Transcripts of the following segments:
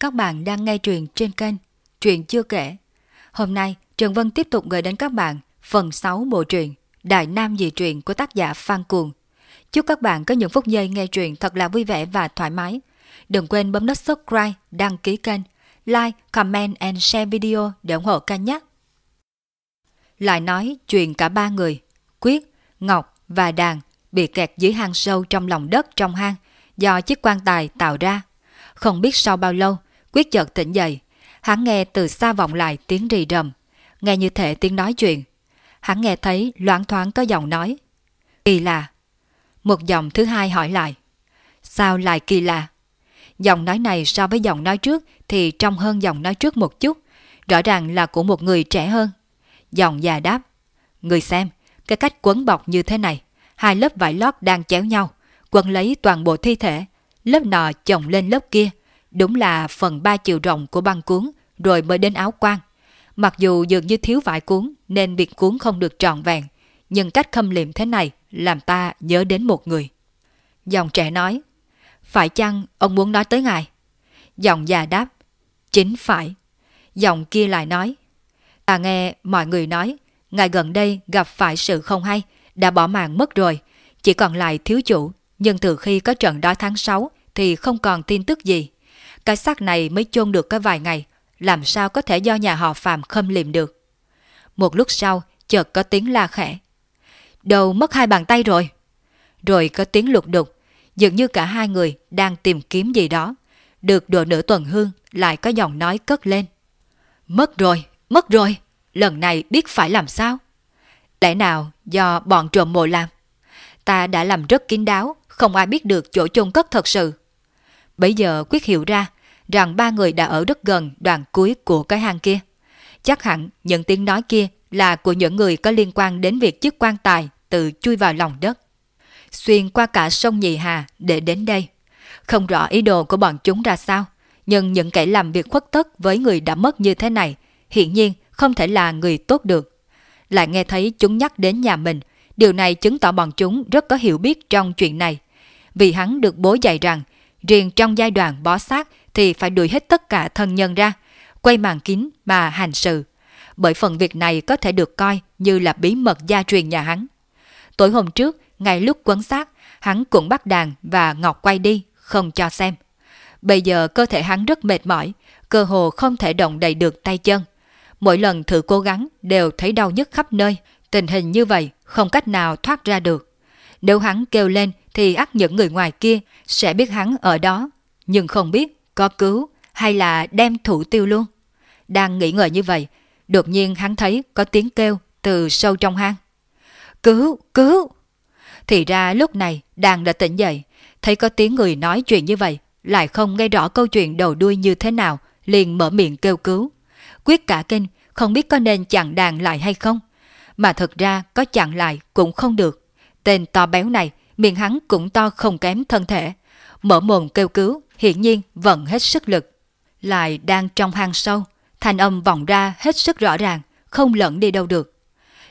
các bạn đang nghe truyện trên kênh Truyện Chưa Kể. Hôm nay, Trần Vân tiếp tục gửi đến các bạn phần 6 bộ truyện Đại Nam Dị Truyện của tác giả Phan Cuồng. Chúc các bạn có những phút giây nghe truyện thật là vui vẻ và thoải mái. Đừng quên bấm nút subscribe, đăng ký kênh, like, comment and share video để ủng hộ kênh nhé. Lại nói chuyện cả ba người, Quyết, Ngọc và Đàn bị kẹt dưới hang sâu trong lòng đất trong hang do chiếc quan tài tạo ra. Không biết sau bao lâu, Quyết chợt tỉnh dậy. Hắn nghe từ xa vọng lại tiếng rì rầm, nghe như thể tiếng nói chuyện. Hắn nghe thấy loáng thoáng có giọng nói. Kỳ lạ. Một giọng thứ hai hỏi lại. Sao lại kỳ lạ? Giọng nói này so với giọng nói trước thì trong hơn giọng nói trước một chút. Rõ ràng là của một người trẻ hơn. Giọng già đáp. Người xem, cái cách quấn bọc như thế này. Hai lớp vải lót đang chéo nhau, quấn lấy toàn bộ thi thể. Lớp nọ chồng lên lớp kia. Đúng là phần ba chiều rộng của băng cuốn rồi mới đến áo quan. Mặc dù dường như thiếu vải cuốn nên việc cuốn không được trọn vẹn, nhưng cách khâm liệm thế này làm ta nhớ đến một người. Dòng trẻ nói, phải chăng ông muốn nói tới ngài? Dòng già đáp, chính phải. Dòng kia lại nói, ta nghe mọi người nói, ngài gần đây gặp phải sự không hay, đã bỏ mạng mất rồi, chỉ còn lại thiếu chủ, nhưng từ khi có trận đói tháng 6 thì không còn tin tức gì. Cái xác này mới chôn được có vài ngày, làm sao có thể do nhà họ Phạm khâm liệm được. Một lúc sau, chợt có tiếng la khẽ. Đầu mất hai bàn tay rồi. Rồi có tiếng lục đục, dường như cả hai người đang tìm kiếm gì đó. Được độ nửa tuần hương lại có giọng nói cất lên. Mất rồi, mất rồi, lần này biết phải làm sao? Lẽ nào do bọn trộm mộ làm? Ta đã làm rất kín đáo, không ai biết được chỗ chôn cất thật sự. Bây giờ quyết hiểu ra rằng ba người đã ở rất gần đoạn cuối của cái hang kia. Chắc hẳn những tiếng nói kia là của những người có liên quan đến việc chiếc quan tài tự chui vào lòng đất. Xuyên qua cả sông Nhị Hà để đến đây. Không rõ ý đồ của bọn chúng ra sao, nhưng những kẻ làm việc khuất tất với người đã mất như thế này, hiển nhiên không thể là người tốt được. Lại nghe thấy chúng nhắc đến nhà mình, điều này chứng tỏ bọn chúng rất có hiểu biết trong chuyện này. Vì hắn được bố dạy rằng, riêng trong giai đoạn bó xác thì phải đuổi hết tất cả thân nhân ra, quay màn kín mà hành sự. Bởi phần việc này có thể được coi như là bí mật gia truyền nhà hắn. Tối hôm trước, ngay lúc quấn xác, hắn cũng bắt đàn và Ngọc quay đi, không cho xem. Bây giờ cơ thể hắn rất mệt mỏi, cơ hồ không thể động đậy được tay chân. Mỗi lần thử cố gắng đều thấy đau nhức khắp nơi, tình hình như vậy không cách nào thoát ra được. Nếu hắn kêu lên thì ắt những người ngoài kia sẽ biết hắn ở đó, nhưng không biết có cứu hay là đem thủ tiêu luôn. Đang nghĩ ngợi như vậy, đột nhiên hắn thấy có tiếng kêu từ sâu trong hang. Cứu, cứu! Thì ra lúc này đang đã tỉnh dậy, thấy có tiếng người nói chuyện như vậy, lại không nghe rõ câu chuyện đầu đuôi như thế nào, liền mở miệng kêu cứu. Quyết cả kinh, không biết có nên chặn đàn lại hay không. Mà thật ra có chặn lại cũng không được. Tên to béo này, miệng hắn cũng to không kém thân thể. Mở mồm kêu cứu, hiển nhiên vẫn hết sức lực. Lại đang trong hang sâu, thanh âm vọng ra hết sức rõ ràng, không lẫn đi đâu được.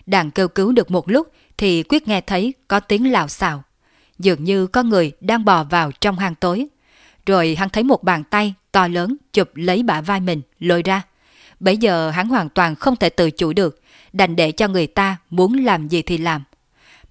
Đàn kêu cứu được một lúc thì quyết nghe thấy có tiếng lào xào. Dường như có người đang bò vào trong hang tối. Rồi hắn thấy một bàn tay to lớn chụp lấy bả vai mình lôi ra. Bây giờ hắn hoàn toàn không thể tự chủ được, đành để cho người ta muốn làm gì thì làm.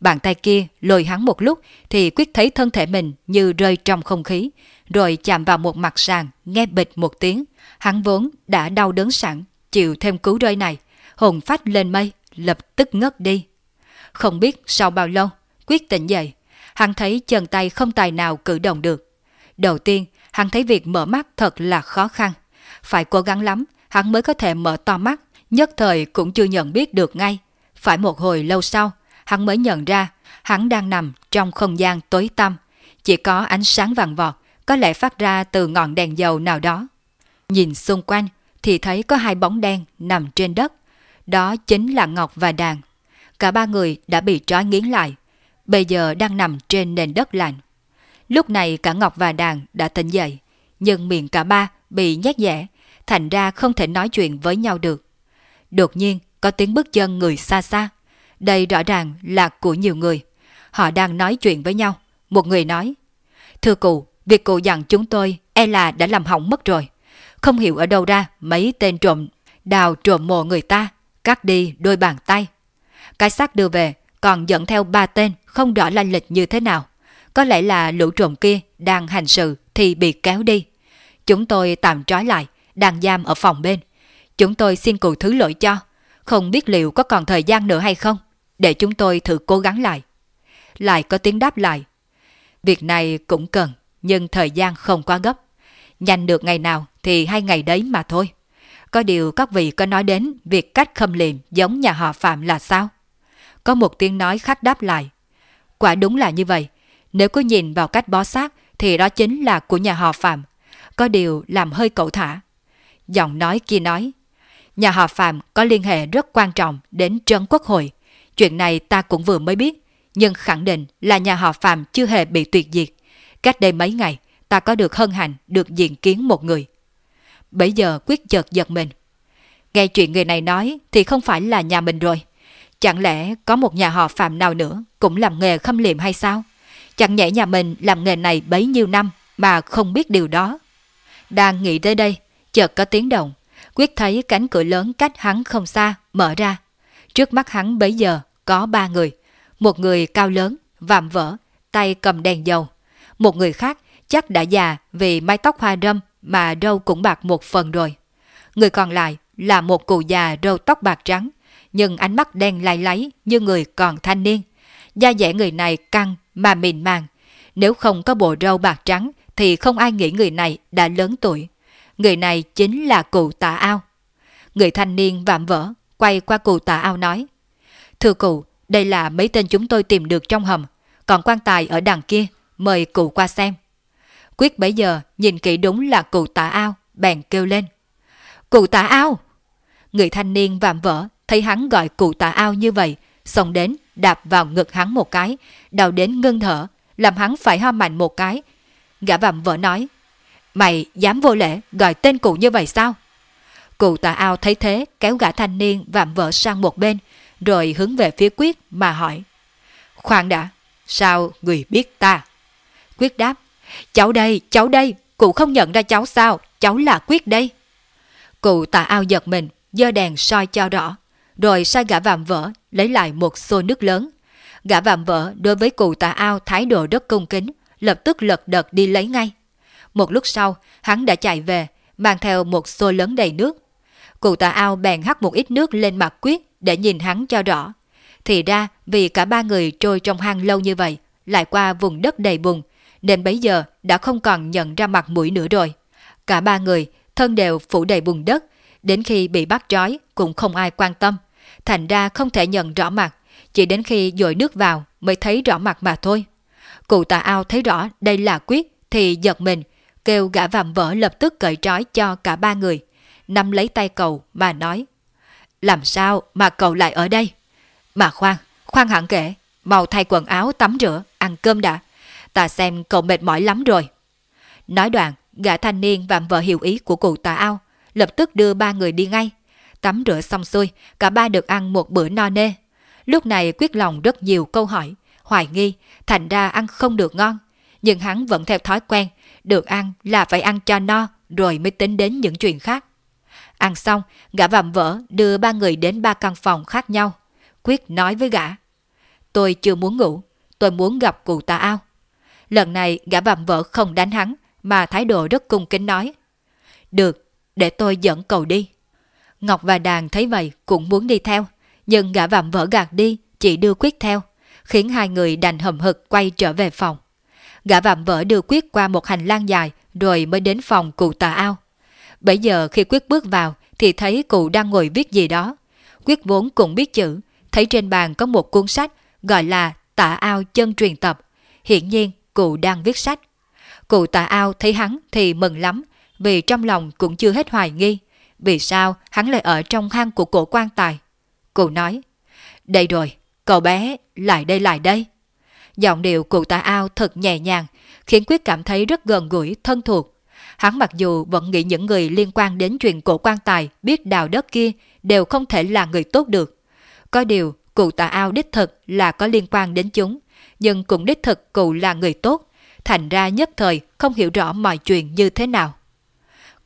Bàn tay kia lôi hắn một lúc thì quyết thấy thân thể mình như rơi trong không khí, rồi chạm vào một mặt sàn, nghe bịch một tiếng. Hắn vốn đã đau đớn sẵn, chịu thêm cứu rơi này, hồn phách lên mây, lập tức ngất đi. Không biết sau bao lâu, quyết tỉnh dậy, hắn thấy chân tay không tài nào cử động được. Đầu tiên, hắn thấy việc mở mắt thật là khó khăn. Phải cố gắng lắm, hắn mới có thể mở to mắt, nhất thời cũng chưa nhận biết được ngay. Phải một hồi lâu sau, hắn mới nhận ra hắn đang nằm trong không gian tối tăm, chỉ có ánh sáng vàng vọt, có lẽ phát ra từ ngọn đèn dầu nào đó. Nhìn xung quanh thì thấy có hai bóng đen nằm trên đất, đó chính là Ngọc và Đàn. Cả ba người đã bị trói nghiến lại, bây giờ đang nằm trên nền đất lạnh. Lúc này cả Ngọc và Đàn đã tỉnh dậy, nhưng miệng cả ba bị nhét dẻ thành ra không thể nói chuyện với nhau được. Đột nhiên có tiếng bước chân người xa xa, đây rõ ràng là của nhiều người. Họ đang nói chuyện với nhau. Một người nói, Thưa cụ, việc cụ dặn chúng tôi e là đã làm hỏng mất rồi. không hiểu ở đâu ra mấy tên trộm đào trộm mộ người ta, cắt đi đôi bàn tay. Cái xác đưa về còn dẫn theo ba tên không rõ lai lịch như thế nào. Có lẽ là lũ trộm kia đang hành sự thì bị kéo đi. Chúng tôi tạm trói lại, đang giam ở phòng bên. Chúng tôi xin cụ thứ lỗi cho. Không biết liệu có còn thời gian nữa hay không, để chúng tôi thử cố gắng lại. Lại có tiếng đáp lại. Việc này cũng cần, nhưng thời gian không quá gấp. Nhanh được ngày nào thì hai ngày đấy mà thôi. Có điều các vị có nói đến việc cách khâm liệm giống nhà họ Phạm là sao? Có một tiếng nói khác đáp lại. Quả đúng là như vậy. Nếu cứ nhìn vào cách bó xác thì đó chính là của nhà họ Phạm. Có điều làm hơi cậu thả. Giọng nói kia nói. Nhà họ Phạm có liên hệ rất quan trọng đến Trấn Quốc hội. Chuyện này ta cũng vừa mới biết. Nhưng khẳng định là nhà họ Phạm chưa hề bị tuyệt diệt. Cách đây mấy ngày, ta có được hân hạnh được diện kiến một người. Bây giờ quyết chợt giật mình. Nghe chuyện người này nói thì không phải là nhà mình rồi. Chẳng lẽ có một nhà họ Phạm nào nữa cũng làm nghề khâm liệm hay sao? Chẳng nhẽ nhà mình làm nghề này bấy nhiêu năm mà không biết điều đó. Đang nghĩ tới đây, chợt có tiếng động. Quyết thấy cánh cửa lớn cách hắn không xa, mở ra. Trước mắt hắn bấy giờ có ba người. Một người cao lớn, vạm vỡ, tay cầm đèn dầu. Một người khác chắc đã già vì mái tóc hoa râm mà râu cũng bạc một phần rồi. Người còn lại là một cụ già râu tóc bạc trắng, nhưng ánh mắt đen lai láy như người còn thanh niên. Da dẻ người này căng mà mịn màng. Nếu không có bộ râu bạc trắng thì không ai nghĩ người này đã lớn tuổi. Người này chính là cụ Tạ ao. Người thanh niên vạm vỡ quay qua cụ tả ao nói Thưa cụ, đây là mấy tên chúng tôi tìm được trong hầm, còn quan tài ở đằng kia, mời cụ qua xem. Quyết bấy giờ nhìn kỹ đúng là cụ tả ao, bèn kêu lên. Cụ tả ao! Người thanh niên vạm vỡ thấy hắn gọi cụ tả ao như vậy, xông đến đạp vào ngực hắn một cái, đau đến ngưng thở, làm hắn phải ho mạnh một cái. Gã vạm vỡ nói, mày dám vô lễ gọi tên cụ như vậy sao? Cụ tà ao thấy thế kéo gã thanh niên vạm vỡ sang một bên, rồi hướng về phía Quyết mà hỏi. Khoan đã, sao người biết ta? Quyết đáp, cháu đây, cháu đây, cụ không nhận ra cháu sao, cháu là Quyết đây. Cụ tà ao giật mình, giơ đèn soi cho rõ, rồi sai gã vạm vỡ lấy lại một xô nước lớn. Gã vạm vỡ đối với cụ tà ao thái độ rất cung kính, lập tức lật đật đi lấy ngay. Một lúc sau, hắn đã chạy về, mang theo một xô lớn đầy nước. Cụ tà ao bèn hắt một ít nước lên mặt quyết để nhìn hắn cho rõ. Thì ra vì cả ba người trôi trong hang lâu như vậy, lại qua vùng đất đầy bùn, nên bấy giờ đã không còn nhận ra mặt mũi nữa rồi. Cả ba người thân đều phủ đầy bùn đất, đến khi bị bắt trói cũng không ai quan tâm, thành ra không thể nhận rõ mặt, chỉ đến khi dội nước vào mới thấy rõ mặt mà thôi. Cụ tà ao thấy rõ đây là quyết thì giật mình, kêu gã vạm vỡ lập tức cởi trói cho cả ba người, nắm lấy tay cậu mà nói. Làm sao mà cậu lại ở đây? Mà khoan, khoan hẳn kể, mau thay quần áo tắm rửa, ăn cơm đã. Ta xem cậu mệt mỏi lắm rồi. Nói đoạn, gã thanh niên vạm vợ hiểu ý của cụ tà ao, lập tức đưa ba người đi ngay. Tắm rửa xong xuôi, cả ba được ăn một bữa no nê. Lúc này quyết lòng rất nhiều câu hỏi, hoài nghi, thành ra ăn không được ngon. Nhưng hắn vẫn theo thói quen, được ăn là phải ăn cho no, rồi mới tính đến những chuyện khác. Ăn xong, gã vạm vỡ đưa ba người đến ba căn phòng khác nhau. Quyết nói với gã, tôi chưa muốn ngủ, tôi muốn gặp cụ tà ao. Lần này gã vạm vỡ không đánh hắn, mà thái độ rất cung kính nói. Được, để tôi dẫn cậu đi. Ngọc và Đàn thấy vậy cũng muốn đi theo, nhưng gã vạm vỡ gạt đi, chỉ đưa Quyết theo, khiến hai người đành hầm hực quay trở về phòng. Gã vạm vỡ đưa Quyết qua một hành lang dài rồi mới đến phòng cụ tà ao. Bây giờ khi Quyết bước vào thì thấy cụ đang ngồi viết gì đó. Quyết vốn cũng biết chữ, thấy trên bàn có một cuốn sách gọi là tả ao chân truyền tập. hiển nhiên cụ đang viết sách. Cụ tả ao thấy hắn thì mừng lắm, vì trong lòng cũng chưa hết hoài nghi. Vì sao hắn lại ở trong hang của cổ quan tài? Cụ nói, đây rồi, cậu bé, lại đây lại đây. Giọng điệu cụ tà ao thật nhẹ nhàng, khiến Quyết cảm thấy rất gần gũi, thân thuộc. Hắn mặc dù vẫn nghĩ những người liên quan đến chuyện cổ quan tài biết đào đất kia đều không thể là người tốt được. Có điều, cụ tà ao đích thực là có liên quan đến chúng, nhưng cũng đích thực cụ là người tốt, thành ra nhất thời không hiểu rõ mọi chuyện như thế nào.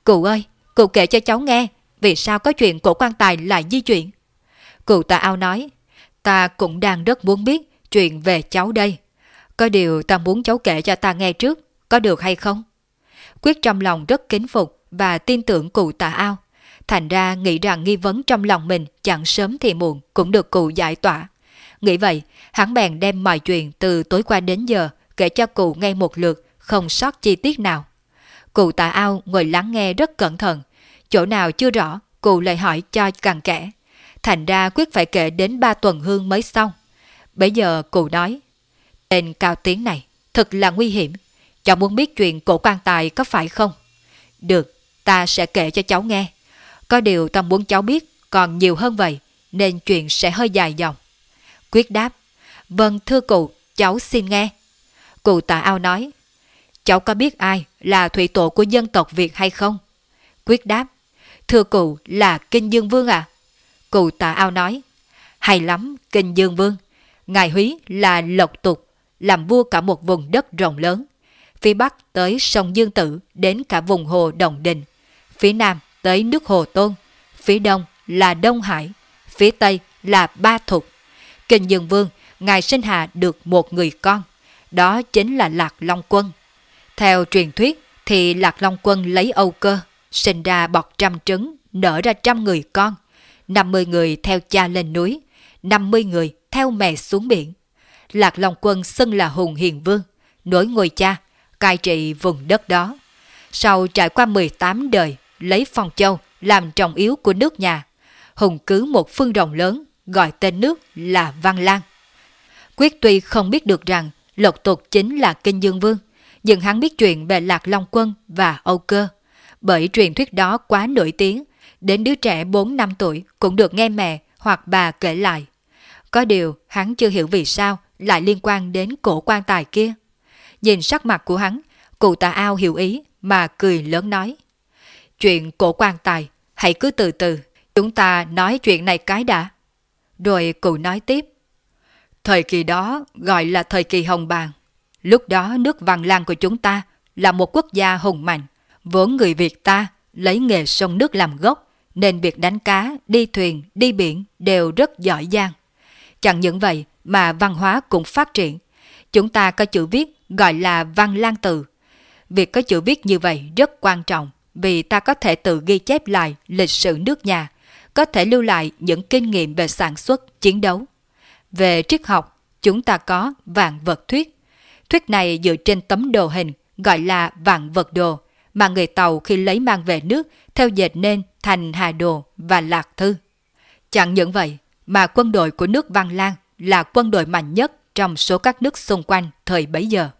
Cụ ơi, Cụ kể cho cháu nghe, vì sao có chuyện cổ quan tài lại di chuyển. Cụ tà ao nói, ta cũng đang rất muốn biết chuyện về cháu đây. Có điều ta muốn cháu kể cho ta nghe trước, có được hay không? Quyết trong lòng rất kính phục và tin tưởng cụ tà ao. Thành ra nghĩ rằng nghi vấn trong lòng mình chẳng sớm thì muộn cũng được cụ giải tỏa. Nghĩ vậy, hắn bèn đem mọi chuyện từ tối qua đến giờ kể cho cụ nghe một lượt, không sót chi tiết nào. Cụ tà ao ngồi lắng nghe rất cẩn thận. Chỗ nào chưa rõ, cụ lại hỏi cho càng kẽ. Thành ra quyết phải kể đến ba tuần hương mới xong. Bây giờ cụ nói, tên cao tiếng này thật là nguy hiểm. Cháu muốn biết chuyện cổ quan tài có phải không? Được, ta sẽ kể cho cháu nghe. Có điều ta muốn cháu biết còn nhiều hơn vậy, nên chuyện sẽ hơi dài dòng. Quyết đáp, vâng thưa cụ, cháu xin nghe. Cụ tà ao nói, cháu có biết ai là thủy tổ của dân tộc Việt hay không? Quyết đáp, thưa cụ là Kinh Dương Vương à? Cụ tà ao nói, hay lắm Kinh Dương Vương, ngài Húy là lộc tục, làm vua cả một vùng đất rộng lớn. Phía Bắc tới sông Dương Tử đến cả vùng hồ Đồng Đình. Phía Nam tới nước Hồ Tôn. Phía Đông là Đông Hải. Phía Tây là Ba Thục. Kinh Dương Vương, ngài sinh hạ được một người con. Đó chính là Lạc Long Quân. Theo truyền thuyết thì Lạc Long Quân lấy Âu Cơ, sinh ra bọt trăm trứng, nở ra trăm người con. 50 người theo cha lên núi, 50 người theo mẹ xuống biển. Lạc Long Quân xưng là Hùng Hiền Vương, nối ngôi cha, cai trị vùng đất đó. Sau trải qua 18 đời, lấy Phong Châu làm trọng yếu của nước nhà, Hùng cứ một phương rộng lớn, gọi tên nước là Văn Lan. Quyết tuy không biết được rằng lộc tục chính là Kinh Dương Vương, nhưng hắn biết chuyện về Lạc Long Quân và Âu Cơ. Bởi truyền thuyết đó quá nổi tiếng, đến đứa trẻ 4 năm tuổi cũng được nghe mẹ hoặc bà kể lại. Có điều hắn chưa hiểu vì sao lại liên quan đến cổ quan tài kia. Nhìn sắc mặt của hắn, cụ tà ao hiểu ý mà cười lớn nói. Chuyện cổ quan tài, hãy cứ từ từ, chúng ta nói chuyện này cái đã. Rồi cụ nói tiếp. Thời kỳ đó gọi là thời kỳ hồng bàng. Lúc đó nước Văn Lan của chúng ta là một quốc gia hùng mạnh. Vốn người Việt ta lấy nghề sông nước làm gốc, nên việc đánh cá, đi thuyền, đi biển đều rất giỏi giang. Chẳng những vậy mà văn hóa cũng phát triển. Chúng ta có chữ viết gọi là văn lan từ. Việc có chữ viết như vậy rất quan trọng vì ta có thể tự ghi chép lại lịch sử nước nhà, có thể lưu lại những kinh nghiệm về sản xuất, chiến đấu. Về triết học, chúng ta có vạn vật thuyết. Thuyết này dựa trên tấm đồ hình gọi là vạn vật đồ mà người Tàu khi lấy mang về nước theo dệt nên thành Hà Đồ và Lạc Thư. Chẳng những vậy mà quân đội của nước Văn Lan là quân đội mạnh nhất trong số các nước xung quanh thời bấy giờ.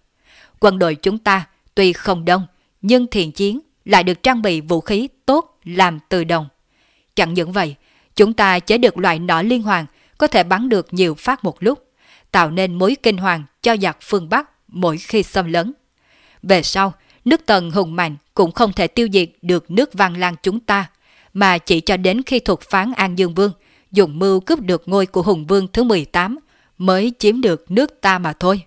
Quân đội chúng ta tuy không đông nhưng thiện chiến lại được trang bị vũ khí tốt làm từ đồng. Chẳng những vậy, chúng ta chế được loại nỏ liên hoàn có thể bắn được nhiều phát một lúc, tạo nên mối kinh hoàng cho giặc phương Bắc mỗi khi xâm lấn. Về sau, nước Tần hùng mạnh cũng không thể tiêu diệt được nước Văn Lan chúng ta, mà chỉ cho đến khi thuộc phán An Dương Vương dùng mưu cướp được ngôi của Hùng Vương thứ 18 mới chiếm được nước ta mà thôi.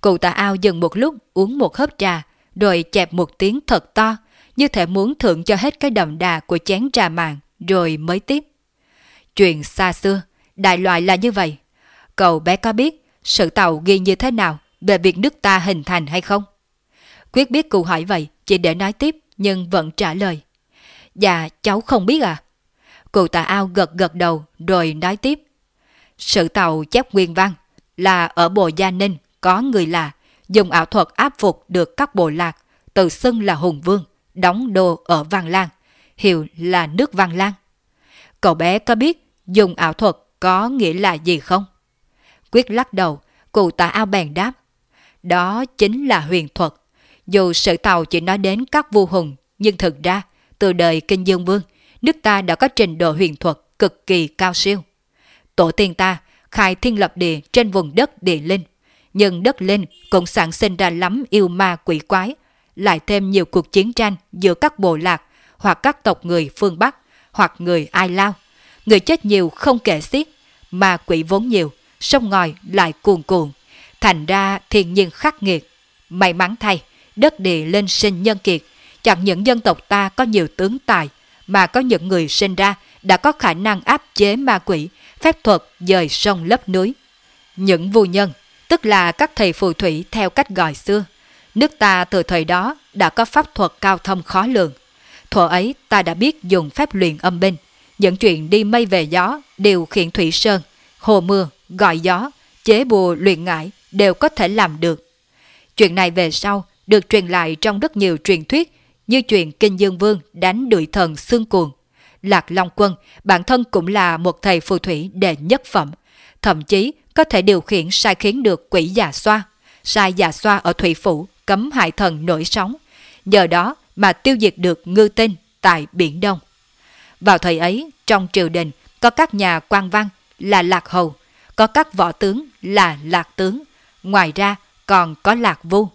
Cụ tà ao dừng một lúc uống một hớp trà, rồi chẹp một tiếng thật to, như thể muốn thưởng cho hết cái đậm đà của chén trà màng, rồi mới tiếp. Chuyện xa xưa, đại loại là như vậy. Cậu bé có biết sự tàu ghi như thế nào về việc nước ta hình thành hay không? Quyết biết cụ hỏi vậy, chỉ để nói tiếp, nhưng vẫn trả lời. Dạ, cháu không biết à? Cụ tà ao gật gật đầu, rồi nói tiếp. Sự tàu chép nguyên văn là ở Bồ Gia Ninh có người là dùng ảo thuật áp phục được các bộ lạc, tự xưng là Hùng Vương, đóng đô ở Văn Lan, hiệu là nước Văn Lan. Cậu bé có biết dùng ảo thuật có nghĩa là gì không? Quyết lắc đầu, cụ tà ao bèn đáp. Đó chính là huyền thuật. Dù sự tàu chỉ nói đến các vua hùng, nhưng thực ra, từ đời Kinh Dương Vương, nước ta đã có trình độ huyền thuật cực kỳ cao siêu. Tổ tiên ta khai thiên lập địa trên vùng đất địa linh, nhưng đất linh cũng sản sinh ra lắm yêu ma quỷ quái, lại thêm nhiều cuộc chiến tranh giữa các bộ lạc hoặc các tộc người phương Bắc hoặc người Ai Lao. Người chết nhiều không kể xiết, mà quỷ vốn nhiều, sông ngòi lại cuồn cuộn, thành ra thiên nhiên khắc nghiệt. May mắn thay, đất địa lên sinh nhân kiệt, Chẳng những dân tộc ta có nhiều tướng tài, mà có những người sinh ra đã có khả năng áp chế ma quỷ, phép thuật dời sông lấp núi. Những vua nhân, tức là các thầy phù thủy theo cách gọi xưa, nước ta từ thời đó đã có pháp thuật cao thâm khó lường. Thuở ấy ta đã biết dùng phép luyện âm binh, những chuyện đi mây về gió, điều khiển thủy sơn, hồ mưa, gọi gió, chế bùa luyện ngải đều có thể làm được. Chuyện này về sau được truyền lại trong rất nhiều truyền thuyết như chuyện Kinh Dương Vương đánh đuổi thần xương cuồng. Lạc Long Quân bản thân cũng là một thầy phù thủy đệ nhất phẩm, thậm chí có thể điều khiển sai khiến được quỷ già xoa. Sai già xoa ở Thủy Phủ cấm hại thần nổi sóng, nhờ đó mà tiêu diệt được ngư tinh tại Biển Đông. Vào thời ấy, trong triều đình có các nhà quan văn là Lạc Hầu, có các võ tướng là Lạc Tướng, ngoài ra còn có Lạc Vu,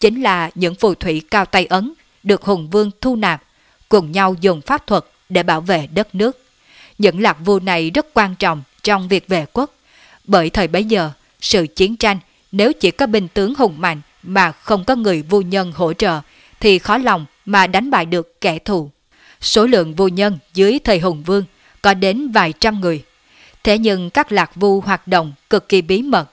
chính là những phù thủy cao tay ấn được Hùng Vương thu nạp, cùng nhau dùng pháp thuật để bảo vệ đất nước. Những Lạc Vu này rất quan trọng trong việc vệ quốc, bởi thời bấy giờ, sự chiến tranh nếu chỉ có binh tướng hùng mạnh mà không có người vô nhân hỗ trợ thì khó lòng mà đánh bại được kẻ thù. Số lượng vô nhân dưới thời Hùng Vương có đến vài trăm người. Thế nhưng các lạc vu hoạt động cực kỳ bí mật.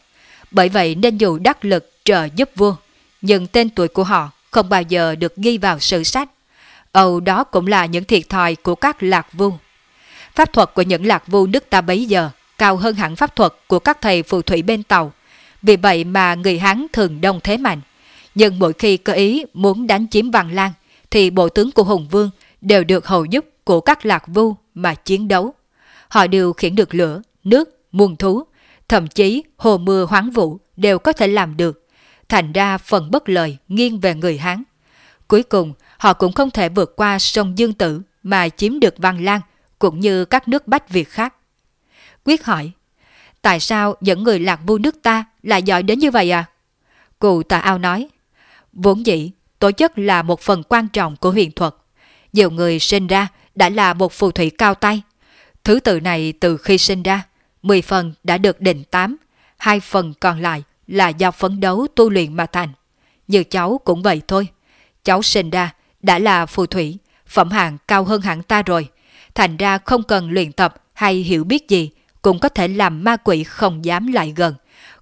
Bởi vậy nên dù đắc lực trợ giúp vua, nhưng tên tuổi của họ không bao giờ được ghi vào sử sách. Âu đó cũng là những thiệt thòi của các lạc vu. Pháp thuật của những lạc vu nước ta bấy giờ cao hơn hẳn pháp thuật của các thầy phù thủy bên tàu. Vì vậy mà người Hán thường đông thế mạnh. Nhưng mỗi khi cơ ý muốn đánh chiếm Văn Lan, thì bộ tướng của Hùng Vương đều được hầu giúp của các lạc vu mà chiến đấu. Họ đều khiển được lửa, nước, muôn thú, thậm chí hồ mưa hoáng vũ đều có thể làm được. Thành ra phần bất lợi nghiêng về người Hán. Cuối cùng, họ cũng không thể vượt qua sông Dương Tử mà chiếm được Văn Lan cũng như các nước Bách Việt khác. Quyết hỏi, tại sao những người lạc vu nước ta lại giỏi đến như vậy à? Cụ tà ao nói, vốn dĩ tổ chức là một phần quan trọng của huyền thuật. Nhiều người sinh ra đã là một phù thủy cao tay. Thứ tự này từ khi sinh ra, 10 phần đã được định 8, hai phần còn lại là do phấn đấu tu luyện mà thành. Như cháu cũng vậy thôi. Cháu sinh ra đã là phù thủy, phẩm hạng cao hơn hẳn ta rồi. Thành ra không cần luyện tập hay hiểu biết gì cũng có thể làm ma quỷ không dám lại gần,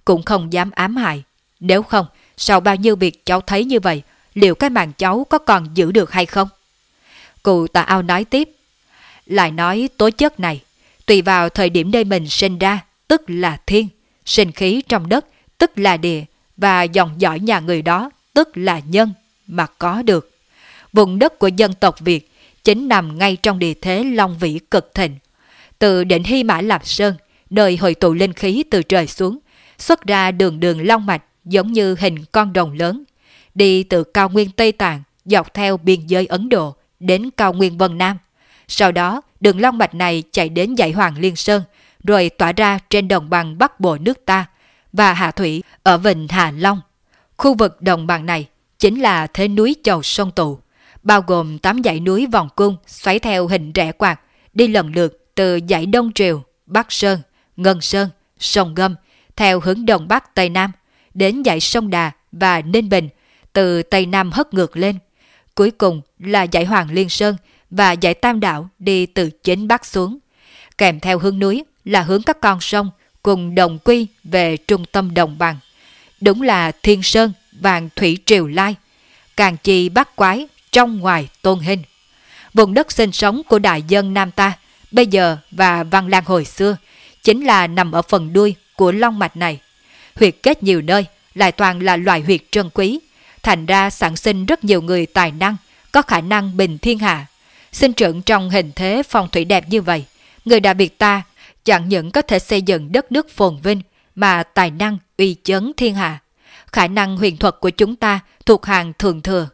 cũng không dám ám hại. Nếu không, sau bao nhiêu việc cháu thấy như vậy, liệu cái mạng cháu có còn giữ được hay không? Cụ tà ao nói tiếp. Lại nói tố chất này, tùy vào thời điểm nơi mình sinh ra, tức là thiên, sinh khí trong đất, tức là địa, và dòng dõi nhà người đó, tức là nhân, mà có được. Vùng đất của dân tộc Việt chính nằm ngay trong địa thế long vĩ cực thịnh. Từ đỉnh Hy Mã Lạp Sơn, nơi hội tụ linh khí từ trời xuống, xuất ra đường đường long mạch giống như hình con rồng lớn, đi từ cao nguyên Tây Tạng dọc theo biên giới Ấn Độ đến cao nguyên Vân Nam. Sau đó, đường long mạch này chạy đến dãy Hoàng Liên Sơn, rồi tỏa ra trên đồng bằng Bắc Bộ nước ta và hạ thủy ở vịnh Hà Long. Khu vực đồng bằng này chính là thế núi chầu sông tụ, bao gồm 8 dãy núi vòng cung xoáy theo hình rẽ quạt, đi lần lượt từ dãy Đông Triều, Bắc Sơn, Ngân Sơn, sông Gâm, theo hướng Đông Bắc Tây Nam, đến dãy sông Đà và Ninh Bình, từ Tây Nam hất ngược lên. Cuối cùng là dãy Hoàng Liên Sơn và dãy Tam Đảo đi từ chính Bắc xuống. Kèm theo hướng núi là hướng các con sông cùng đồng quy về trung tâm đồng bằng. Đúng là Thiên Sơn, Vàng Thủy Triều Lai, càng chi bắt quái trong ngoài tôn hình. Vùng đất sinh sống của đại dân Nam ta bây giờ và Văn Lan hồi xưa chính là nằm ở phần đuôi của long mạch này. Huyệt kết nhiều nơi lại toàn là loại huyệt trân quý, thành ra sản sinh rất nhiều người tài năng, có khả năng bình thiên hạ. Sinh trưởng trong hình thế phong thủy đẹp như vậy, người Đại Việt ta chẳng những có thể xây dựng đất nước phồn vinh mà tài năng uy chấn thiên hạ. Khả năng huyền thuật của chúng ta thuộc hàng thường thừa.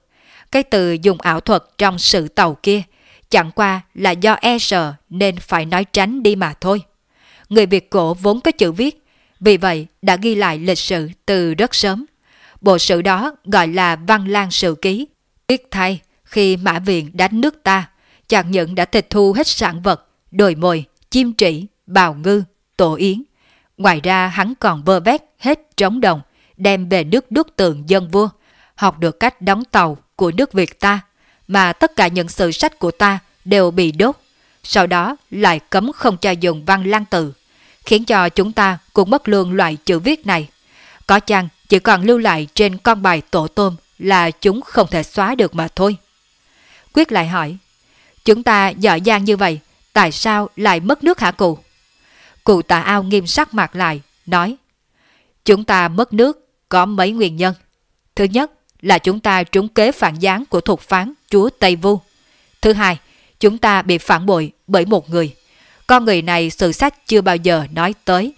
Cái từ dùng ảo thuật trong sự tàu kia chẳng qua là do e sợ nên phải nói tránh đi mà thôi. Người Việt cổ vốn có chữ viết, vì vậy đã ghi lại lịch sử từ rất sớm. Bộ sử đó gọi là Văn Lan Sử Ký. Tiếc thay, khi Mã Viện đánh nước ta, chẳng những đã tịch thu hết sản vật, đồi mồi, chim trĩ, bào ngư, tổ yến. Ngoài ra hắn còn vơ vét hết trống đồng, đem về nước đúc tượng dân vua, học được cách đóng tàu của nước Việt ta, mà tất cả những sự sách của ta đều bị đốt, sau đó lại cấm không cho dùng văn lan từ, khiến cho chúng ta cũng mất luôn loại chữ viết này. Có chăng chỉ còn lưu lại trên con bài tổ tôm là chúng không thể xóa được mà thôi. Quyết lại hỏi, chúng ta giỏi giang như vậy, tại sao lại mất nước hả cụ? Cụ tà ao nghiêm sắc mặt lại, nói, chúng ta mất nước có mấy nguyên nhân. Thứ nhất là chúng ta trúng kế phản gián của thuộc phán chúa Tây Vu. Thứ hai, chúng ta bị phản bội bởi một người. Con người này sử sách chưa bao giờ nói tới.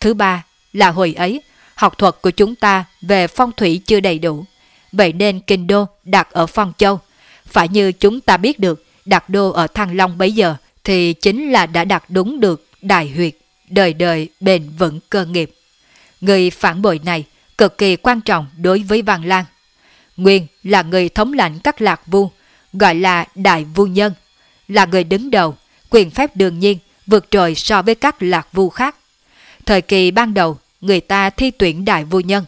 Thứ ba là hồi ấy, học thuật của chúng ta về phong thủy chưa đầy đủ. Vậy nên kinh đô đặt ở Phong Châu. Phải như chúng ta biết được, đặt đô ở Thăng Long bấy giờ thì chính là đã đặt đúng được đại huyệt, đời đời bền vững cơ nghiệp. Người phản bội này cực kỳ quan trọng đối với Văn Lan. Nguyên là người thống lãnh các lạc vu, gọi là đại vu nhân, là người đứng đầu, quyền phép đương nhiên vượt trội so với các lạc vu khác. Thời kỳ ban đầu, người ta thi tuyển đại vu nhân,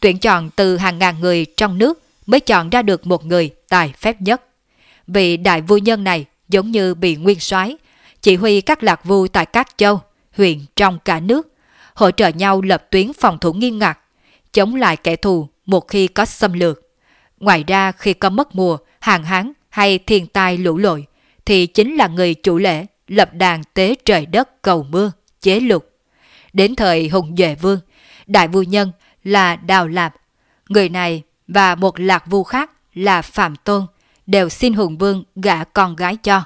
tuyển chọn từ hàng ngàn người trong nước mới chọn ra được một người tài phép nhất. Vị đại vu nhân này giống như bị nguyên soái chỉ huy các lạc vu tại các châu, huyện trong cả nước, hỗ trợ nhau lập tuyến phòng thủ nghiêm ngặt, chống lại kẻ thù một khi có xâm lược. Ngoài ra khi có mất mùa, hạn hán hay thiên tai lũ lội, thì chính là người chủ lễ lập đàn tế trời đất cầu mưa, chế lục. Đến thời Hùng Duệ Vương, đại vua nhân là Đào Lạp. Người này và một lạc vu khác là Phạm Tôn đều xin Hùng Vương gả con gái cho.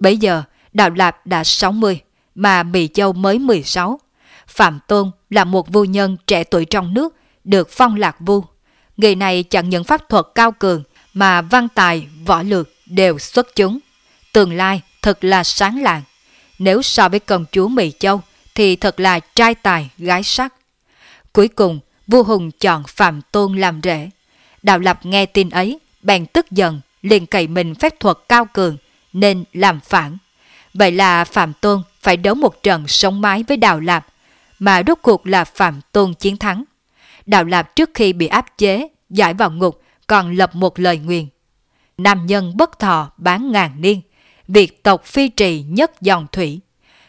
Bây giờ, Đào Lạp đã 60, mà Mỹ Châu mới 16. Phạm Tôn là một vua nhân trẻ tuổi trong nước, được phong lạc vua Người này chẳng những pháp thuật cao cường, mà văn tài, võ lược đều xuất chúng. Tương lai thật là sáng lạng. Nếu so với công chúa Mỹ Châu, thì thật là trai tài, gái sắc. Cuối cùng, vua Hùng chọn Phạm Tôn làm rể. Đạo Lập nghe tin ấy, bèn tức giận, liền cậy mình phép thuật cao cường, nên làm phản. Vậy là Phạm Tôn phải đấu một trận sống mái với Đào Lạp, mà rốt cuộc là Phạm Tôn chiến thắng. Đào Lạp trước khi bị áp chế, giải vào ngục, còn lập một lời nguyền. Nam nhân bất thọ bán ngàn niên, Việt tộc phi trì nhất dòng thủy.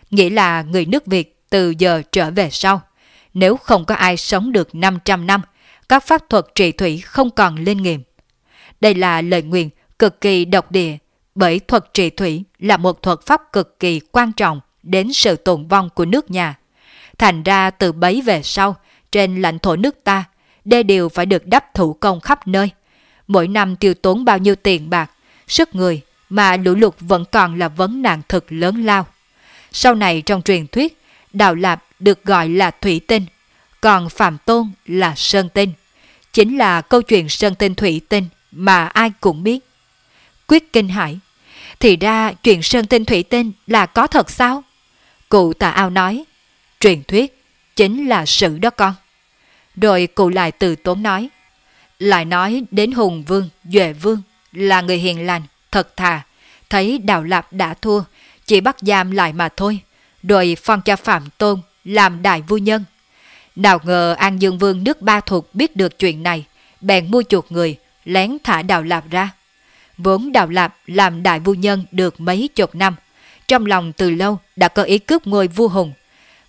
Nghĩa là người nước Việt từ giờ trở về sau. Nếu không có ai sống được 500 năm, các pháp thuật trị thủy không còn linh nghiệm. Đây là lời nguyện cực kỳ độc địa, bởi thuật trị thủy là một thuật pháp cực kỳ quan trọng đến sự tồn vong của nước nhà. Thành ra từ bấy về sau, trên lãnh thổ nước ta, đê điều phải được đắp thủ công khắp nơi. Mỗi năm tiêu tốn bao nhiêu tiền bạc, sức người mà lũ lụt vẫn còn là vấn nạn thực lớn lao. Sau này trong truyền thuyết, Đào Lạp được gọi là Thủy Tinh, còn Phạm Tôn là Sơn Tinh. Chính là câu chuyện Sơn Tinh Thủy Tinh mà ai cũng biết. Quyết kinh hải, thì ra chuyện Sơn Tinh Thủy Tinh là có thật sao? Cụ tà ao nói, truyền thuyết chính là sự đó con. Rồi cụ lại từ tốn nói, lại nói đến Hùng Vương, Duệ Vương là người hiền lành, thật thà, thấy Đào Lạp đã thua, chỉ bắt giam lại mà thôi, rồi phong cho Phạm Tôn làm đại vua nhân. Nào ngờ An Dương Vương nước Ba thuộc biết được chuyện này, bèn mua chuột người, lén thả Đào Lạp ra. Vốn Đào Lạp làm đại vua nhân được mấy chục năm, trong lòng từ lâu đã có ý cướp ngôi vua hùng.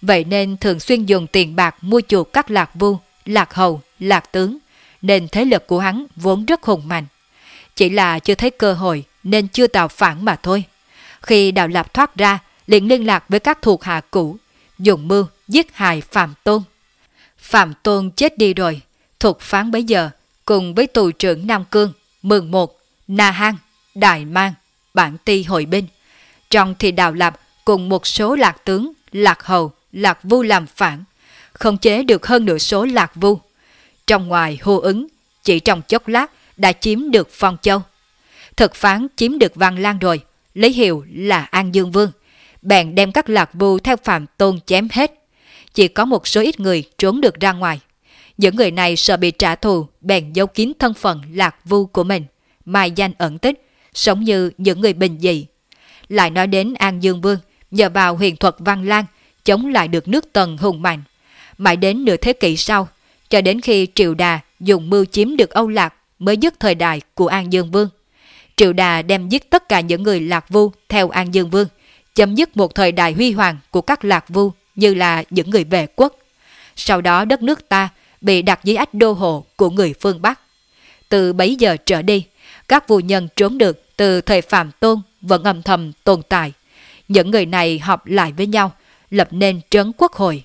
Vậy nên thường xuyên dùng tiền bạc mua chuộc các lạc vua, lạc hầu, lạc tướng, nên thế lực của hắn vốn rất hùng mạnh. Chỉ là chưa thấy cơ hội nên chưa tạo phản mà thôi. Khi Đào Lạp thoát ra, liền liên lạc với các thuộc hạ cũ, dùng mưu giết hại Phạm Tôn. Phạm Tôn chết đi rồi, thuộc phán bấy giờ, cùng với tù trưởng Nam Cương, Mường Một, Na Hang, Đại Mang, Bản Ti hội binh. Trong thì Đào Lạp cùng một số lạc tướng, lạc hầu, lạc vu làm phản, không chế được hơn nửa số lạc vu. Trong ngoài hô ứng, chỉ trong chốc lát đã chiếm được Phong Châu. Thực phán chiếm được Văn Lan rồi, lấy hiệu là An Dương Vương. Bèn đem các lạc vu theo phạm tôn chém hết. Chỉ có một số ít người trốn được ra ngoài. Những người này sợ bị trả thù, bèn giấu kín thân phận lạc vu của mình, mai danh ẩn tích, sống như những người bình dị. Lại nói đến An Dương Vương, nhờ vào huyền thuật Văn Lan, chống lại được nước Tần hùng mạnh. Mãi đến nửa thế kỷ sau, cho đến khi Triệu Đà dùng mưu chiếm được Âu Lạc mới dứt thời đại của An Dương Vương. Triệu Đà đem giết tất cả những người lạc vu theo An Dương Vương, chấm dứt một thời đại huy hoàng của các lạc vu như là những người về quốc. Sau đó đất nước ta bị đặt dưới ách đô hộ của người phương Bắc. Từ bấy giờ trở đi, các vua nhân trốn được từ thời Phạm Tôn vẫn âm thầm tồn tại. Những người này họp lại với nhau, lập nên trấn quốc hội.